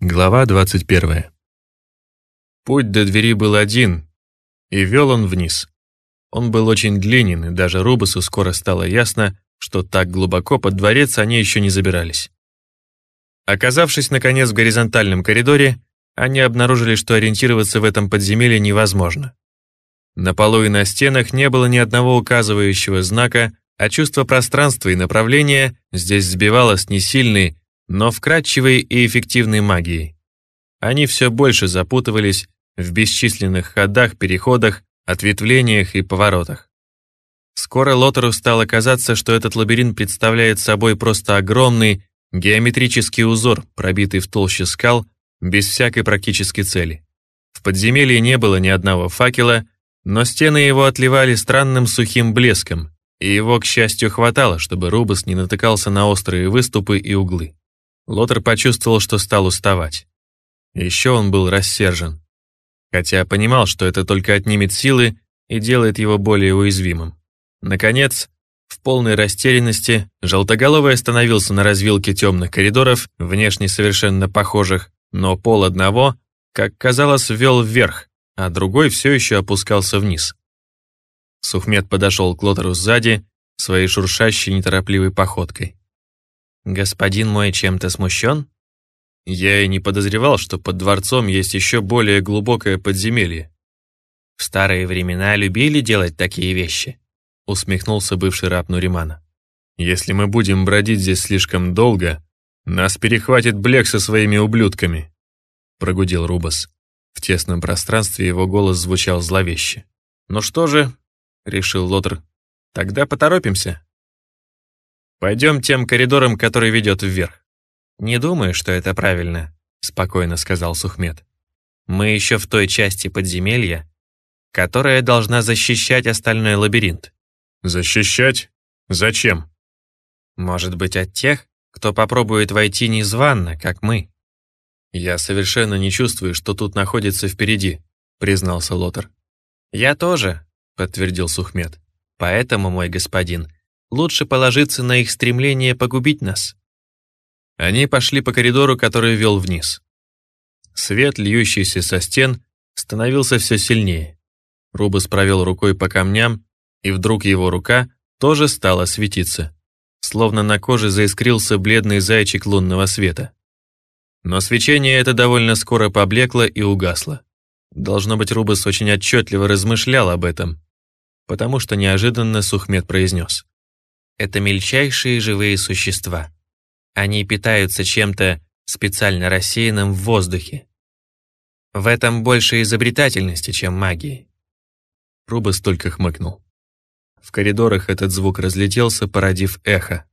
Глава 21. Путь до двери был один, и вел он вниз. Он был очень длинен, и даже Рубасу скоро стало ясно, что так глубоко под дворец они еще не забирались. Оказавшись, наконец, в горизонтальном коридоре, они обнаружили, что ориентироваться в этом подземелье невозможно. На полу и на стенах не было ни одного указывающего знака, а чувство пространства и направления здесь сбивалось не сильной, но вкрадчивой и эффективной магией. Они все больше запутывались в бесчисленных ходах, переходах, ответвлениях и поворотах. Скоро Лотеру стало казаться, что этот лабиринт представляет собой просто огромный геометрический узор, пробитый в толще скал, без всякой практической цели. В подземелье не было ни одного факела, но стены его отливали странным сухим блеском, и его, к счастью, хватало, чтобы Рубас не натыкался на острые выступы и углы. Лотер почувствовал, что стал уставать. Еще он был рассержен. Хотя понимал, что это только отнимет силы и делает его более уязвимым. Наконец, в полной растерянности, Желтоголовый остановился на развилке темных коридоров, внешне совершенно похожих, но пол одного, как казалось, вел вверх, а другой все еще опускался вниз. Сухмед подошел к Лотеру сзади, своей шуршащей неторопливой походкой. «Господин мой чем-то смущен?» Я и не подозревал, что под дворцом есть еще более глубокое подземелье. «В старые времена любили делать такие вещи», усмехнулся бывший раб Нуримана. «Если мы будем бродить здесь слишком долго, нас перехватит Блек со своими ублюдками», прогудел Рубас. В тесном пространстве его голос звучал зловеще. «Ну что же», — решил Лотер, — «тогда поторопимся». Пойдем тем коридором, который ведет вверх. Не думаю, что это правильно, спокойно сказал Сухмед. Мы еще в той части подземелья, которая должна защищать остальной лабиринт. Защищать? Зачем? Может быть, от тех, кто попробует войти незванно, как мы. Я совершенно не чувствую, что тут находится впереди, признался Лотер. Я тоже, подтвердил Сухмед. Поэтому, мой господин, лучше положиться на их стремление погубить нас. Они пошли по коридору, который вел вниз. Свет, льющийся со стен, становился все сильнее. Рубас провел рукой по камням, и вдруг его рука тоже стала светиться, словно на коже заискрился бледный зайчик лунного света. Но свечение это довольно скоро поблекло и угасло. Должно быть, Рубас очень отчетливо размышлял об этом, потому что неожиданно Сухмед произнес это мельчайшие живые существа. Они питаются чем-то специально рассеянным в воздухе. В этом больше изобретательности, чем магии. Рубас только хмыкнул. В коридорах этот звук разлетелся, породив эхо.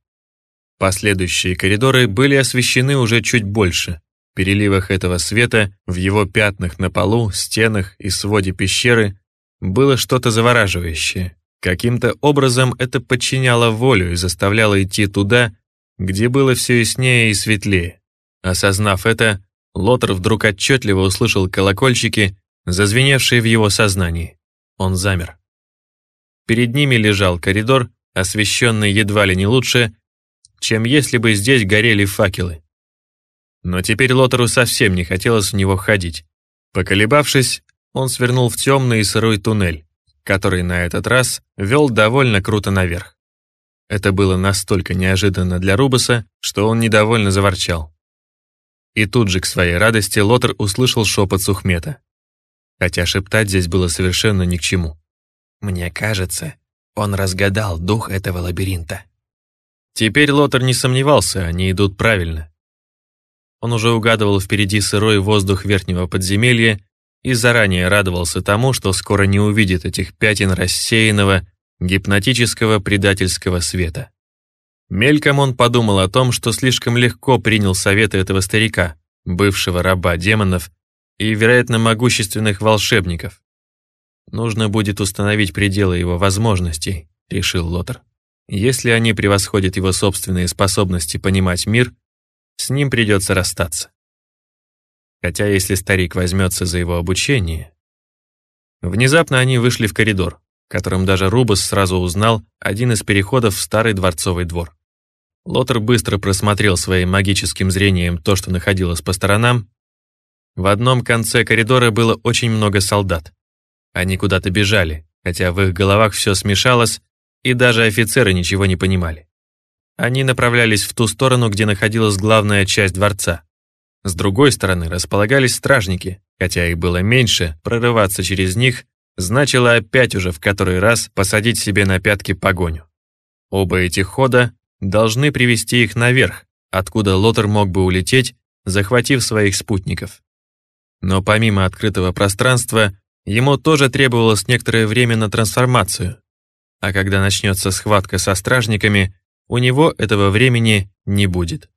Последующие коридоры были освещены уже чуть больше. В переливах этого света, в его пятнах на полу, стенах и своде пещеры было что-то завораживающее. Каким-то образом это подчиняло волю и заставляло идти туда, где было все яснее и светлее. Осознав это, Лотер вдруг отчетливо услышал колокольчики, зазвеневшие в его сознании. Он замер. Перед ними лежал коридор, освещенный едва ли не лучше, чем если бы здесь горели факелы. Но теперь Лотеру совсем не хотелось в него ходить. Поколебавшись, он свернул в темный и сырой туннель который на этот раз вел довольно круто наверх. Это было настолько неожиданно для Рубаса, что он недовольно заворчал. И тут же, к своей радости, Лотер услышал шепот Сухмета. Хотя шептать здесь было совершенно ни к чему. «Мне кажется, он разгадал дух этого лабиринта». Теперь Лотер не сомневался, они идут правильно. Он уже угадывал впереди сырой воздух верхнего подземелья и заранее радовался тому, что скоро не увидит этих пятен рассеянного, гипнотического предательского света. Мельком он подумал о том, что слишком легко принял советы этого старика, бывшего раба демонов и, вероятно, могущественных волшебников. Нужно будет установить пределы его возможностей, решил Лотер. Если они превосходят его собственные способности понимать мир, с ним придется расстаться. Хотя если старик возьмется за его обучение... Внезапно они вышли в коридор, которым даже Рубас сразу узнал один из переходов в старый дворцовый двор. Лотер быстро просмотрел своим магическим зрением то, что находилось по сторонам, В одном конце коридора было очень много солдат. Они куда-то бежали, хотя в их головах все смешалось, и даже офицеры ничего не понимали. Они направлялись в ту сторону, где находилась главная часть дворца. С другой стороны располагались стражники, хотя их было меньше, прорываться через них значило опять уже в который раз посадить себе на пятки погоню. Оба эти хода должны привести их наверх, откуда Лотер мог бы улететь, захватив своих спутников. Но помимо открытого пространства, ему тоже требовалось некоторое время на трансформацию. А когда начнется схватка со стражниками, у него этого времени не будет.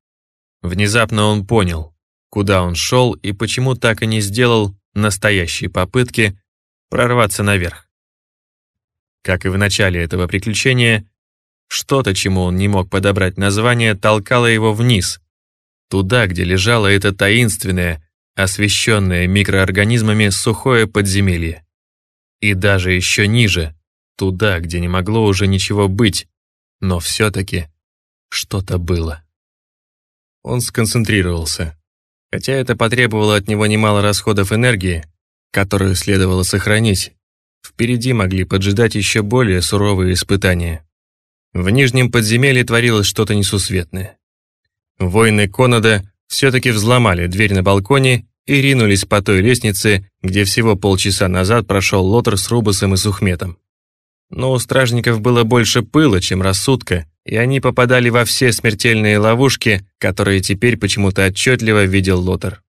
Внезапно он понял, куда он шел и почему так и не сделал настоящие попытки прорваться наверх. Как и в начале этого приключения, что-то, чему он не мог подобрать название, толкало его вниз, туда, где лежало это таинственное, освещенное микроорганизмами сухое подземелье. И даже еще ниже, туда, где не могло уже ничего быть, но все-таки что-то было. Он сконцентрировался. Хотя это потребовало от него немало расходов энергии, которую следовало сохранить, впереди могли поджидать еще более суровые испытания. В нижнем подземелье творилось что-то несусветное. Воины Конада все-таки взломали дверь на балконе и ринулись по той лестнице, где всего полчаса назад прошел Лотер с Рубасом и Сухметом. Но у стражников было больше пыла, чем рассудка, и они попадали во все смертельные ловушки, которые теперь почему-то отчетливо видел Лотер.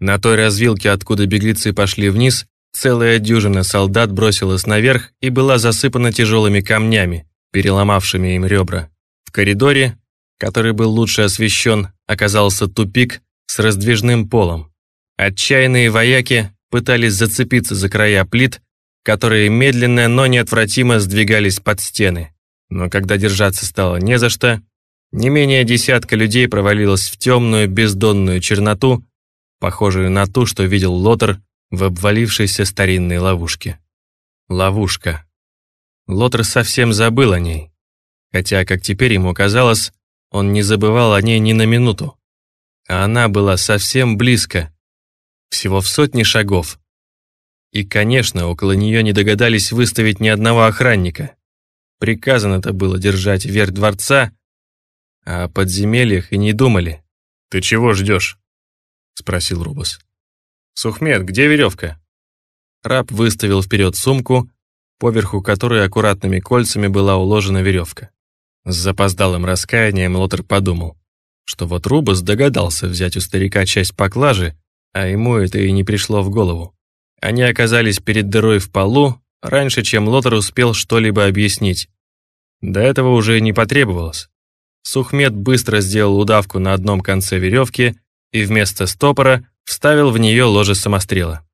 На той развилке, откуда беглецы пошли вниз, целая дюжина солдат бросилась наверх и была засыпана тяжелыми камнями, переломавшими им ребра. В коридоре, который был лучше освещен, оказался тупик с раздвижным полом. Отчаянные вояки пытались зацепиться за края плит, которые медленно, но неотвратимо сдвигались под стены. Но когда держаться стало не за что, не менее десятка людей провалилось в темную бездонную черноту, похожую на ту, что видел Лотер в обвалившейся старинной ловушке. Ловушка. Лотер совсем забыл о ней, хотя, как теперь ему казалось, он не забывал о ней ни на минуту. А она была совсем близко, всего в сотне шагов, и, конечно, около нее не догадались выставить ни одного охранника. Приказано-то было держать верх дворца, а о подземельях и не думали. «Ты чего ждешь?» — спросил Рубас. «Сухмед, где веревка?» Раб выставил вперед сумку, поверху которой аккуратными кольцами была уложена веревка. С запоздалым раскаянием Лотер подумал, что вот Рубас догадался взять у старика часть поклажи, а ему это и не пришло в голову. Они оказались перед дырой в полу раньше, чем Лотер успел что-либо объяснить. До этого уже не потребовалось. Сухмед быстро сделал удавку на одном конце веревки и вместо стопора вставил в нее ложе самострела.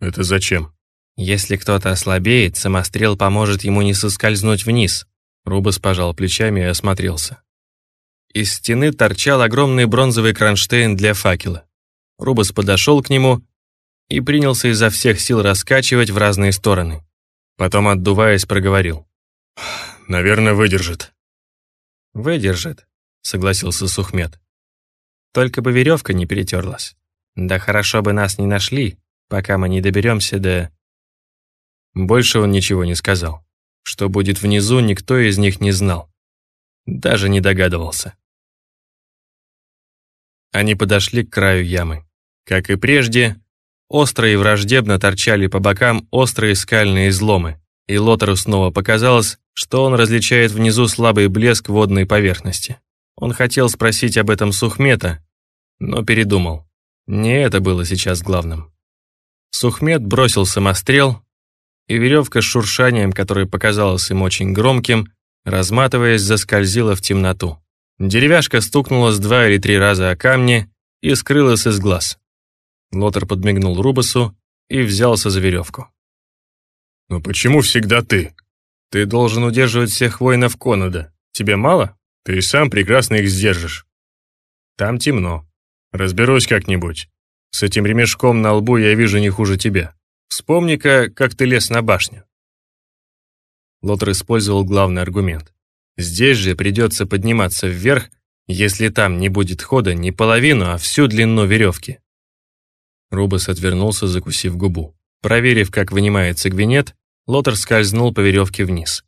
«Это зачем?» «Если кто-то ослабеет, самострел поможет ему не соскользнуть вниз», Рубас пожал плечами и осмотрелся. Из стены торчал огромный бронзовый кронштейн для факела. Рубас подошел к нему и принялся изо всех сил раскачивать в разные стороны. Потом, отдуваясь, проговорил. «Наверное, выдержит». «Выдержит», — согласился Сухмед. «Только бы веревка не перетерлась. Да хорошо бы нас не нашли, пока мы не доберемся до...» Больше он ничего не сказал. Что будет внизу, никто из них не знал. Даже не догадывался. Они подошли к краю ямы. Как и прежде, Остро и враждебно торчали по бокам острые скальные изломы, и Лотеру снова показалось, что он различает внизу слабый блеск водной поверхности. Он хотел спросить об этом Сухмета, но передумал. Не это было сейчас главным. Сухмет бросил самострел, и веревка с шуршанием, которое показалось им очень громким, разматываясь, заскользила в темноту. Деревяшка стукнулась два или три раза о камни и скрылась из глаз. Лотер подмигнул Рубасу и взялся за веревку. «Но почему всегда ты? Ты должен удерживать всех воинов Конуда. Тебе мало? Ты сам прекрасно их сдержишь. Там темно. Разберусь как-нибудь. С этим ремешком на лбу я вижу не хуже тебя. Вспомни-ка, как ты лез на башню». Лотер использовал главный аргумент. Здесь же придется подниматься вверх, если там не будет хода не половину, а всю длину веревки. Рубас отвернулся, закусив губу. Проверив, как вынимается гвинет, Лотер скользнул по веревке вниз.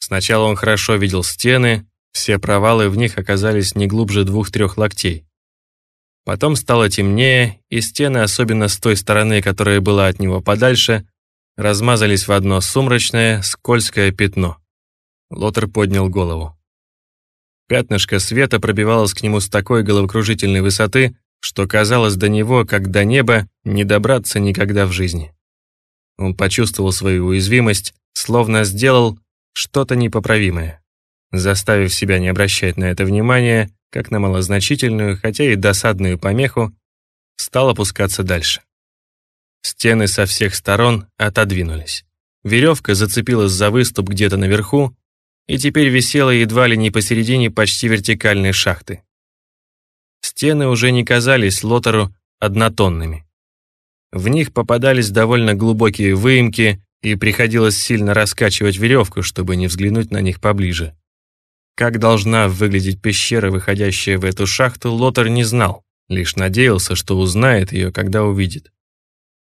Сначала он хорошо видел стены, все провалы в них оказались не глубже двух-трех локтей. Потом стало темнее, и стены, особенно с той стороны, которая была от него подальше, размазались в одно сумрачное, скользкое пятно. Лотер поднял голову. Пятнышко света пробивалось к нему с такой головокружительной высоты, что казалось до него, как до неба, не добраться никогда в жизни. Он почувствовал свою уязвимость, словно сделал что-то непоправимое. Заставив себя не обращать на это внимания, как на малозначительную, хотя и досадную помеху, стал опускаться дальше. Стены со всех сторон отодвинулись. Веревка зацепилась за выступ где-то наверху и теперь висела едва ли не посередине почти вертикальной шахты. Стены уже не казались Лотеру однотонными. В них попадались довольно глубокие выемки, и приходилось сильно раскачивать веревку, чтобы не взглянуть на них поближе. Как должна выглядеть пещера, выходящая в эту шахту, Лотер не знал, лишь надеялся, что узнает ее, когда увидит.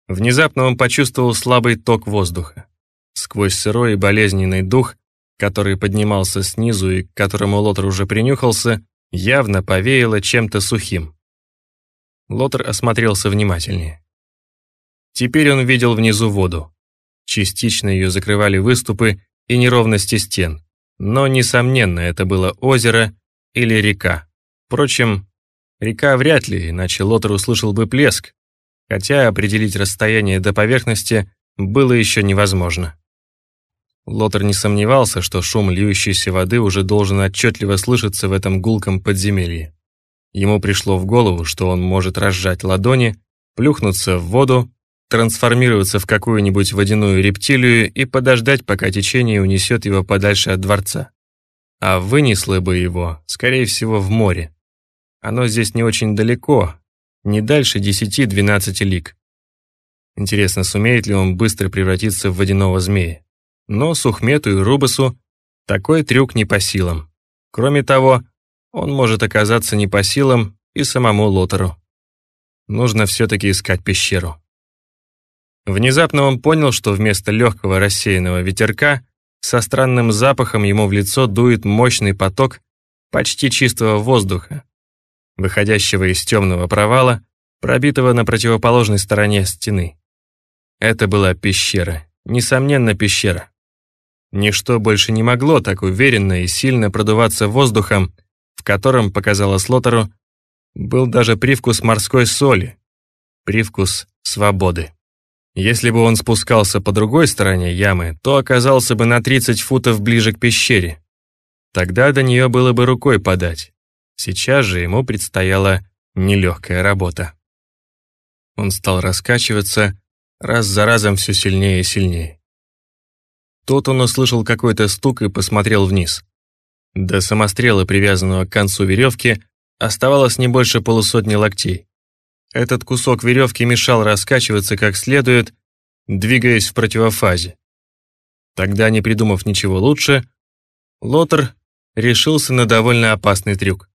Внезапно он почувствовал слабый ток воздуха. Сквозь сырой и болезненный дух, который поднимался снизу и к которому Лотер уже принюхался, явно повеяло чем-то сухим. Лотер осмотрелся внимательнее. Теперь он видел внизу воду. Частично ее закрывали выступы и неровности стен, но, несомненно, это было озеро или река. Впрочем, река вряд ли, иначе Лотер услышал бы плеск, хотя определить расстояние до поверхности было еще невозможно. Лотер не сомневался, что шум льющейся воды уже должен отчетливо слышаться в этом гулком подземелье. Ему пришло в голову, что он может разжать ладони, плюхнуться в воду, трансформироваться в какую-нибудь водяную рептилию и подождать, пока течение унесет его подальше от дворца. А вынесло бы его, скорее всего, в море. Оно здесь не очень далеко, не дальше 10-12 лиг. Интересно, сумеет ли он быстро превратиться в водяного змея? Но Сухмету и Рубасу такой трюк не по силам. Кроме того, он может оказаться не по силам и самому Лотеру. Нужно все-таки искать пещеру. Внезапно он понял, что вместо легкого рассеянного ветерка со странным запахом ему в лицо дует мощный поток почти чистого воздуха, выходящего из темного провала, пробитого на противоположной стороне стены. Это была пещера, несомненно пещера. Ничто больше не могло так уверенно и сильно продуваться воздухом, в котором, показалось Лотеру, был даже привкус морской соли, привкус свободы. Если бы он спускался по другой стороне ямы, то оказался бы на 30 футов ближе к пещере. Тогда до нее было бы рукой подать. Сейчас же ему предстояла нелегкая работа. Он стал раскачиваться, раз за разом все сильнее и сильнее. Тут он услышал какой-то стук и посмотрел вниз. До самострела, привязанного к концу веревки, оставалось не больше полусотни локтей. Этот кусок веревки мешал раскачиваться как следует, двигаясь в противофазе. Тогда, не придумав ничего лучше, Лотер решился на довольно опасный трюк.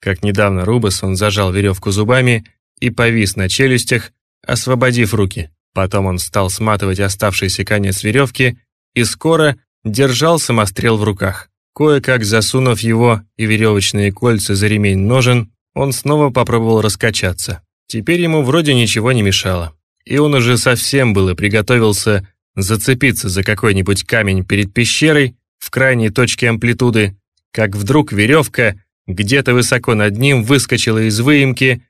Как недавно Рубас, он зажал веревку зубами и повис на челюстях, освободив руки. Потом он стал сматывать оставшийся конец веревки и скоро держал самострел в руках. Кое-как засунув его и веревочные кольца за ремень ножен, он снова попробовал раскачаться. Теперь ему вроде ничего не мешало. И он уже совсем было приготовился зацепиться за какой-нибудь камень перед пещерой в крайней точке амплитуды, как вдруг веревка где-то высоко над ним выскочила из выемки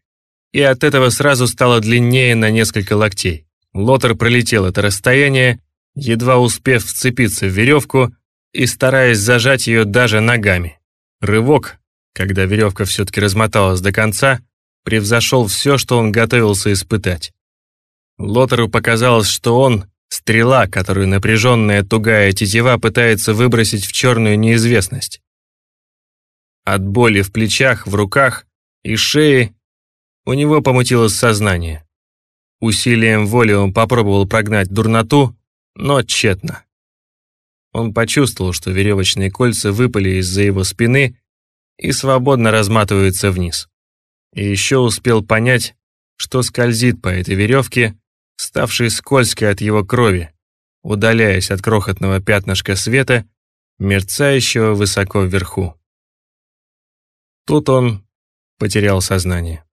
и от этого сразу стала длиннее на несколько локтей. Лотер пролетел это расстояние едва успев вцепиться в веревку и стараясь зажать ее даже ногами. Рывок, когда веревка все-таки размоталась до конца, превзошел все, что он готовился испытать. Лотеру показалось, что он — стрела, которую напряженная тугая тетива пытается выбросить в черную неизвестность. От боли в плечах, в руках и шее у него помутилось сознание. Усилием воли он попробовал прогнать дурноту, но тщетно. Он почувствовал, что веревочные кольца выпали из-за его спины и свободно разматываются вниз. И еще успел понять, что скользит по этой веревке, ставшей скользкой от его крови, удаляясь от крохотного пятнышка света, мерцающего высоко вверху. Тут он потерял сознание.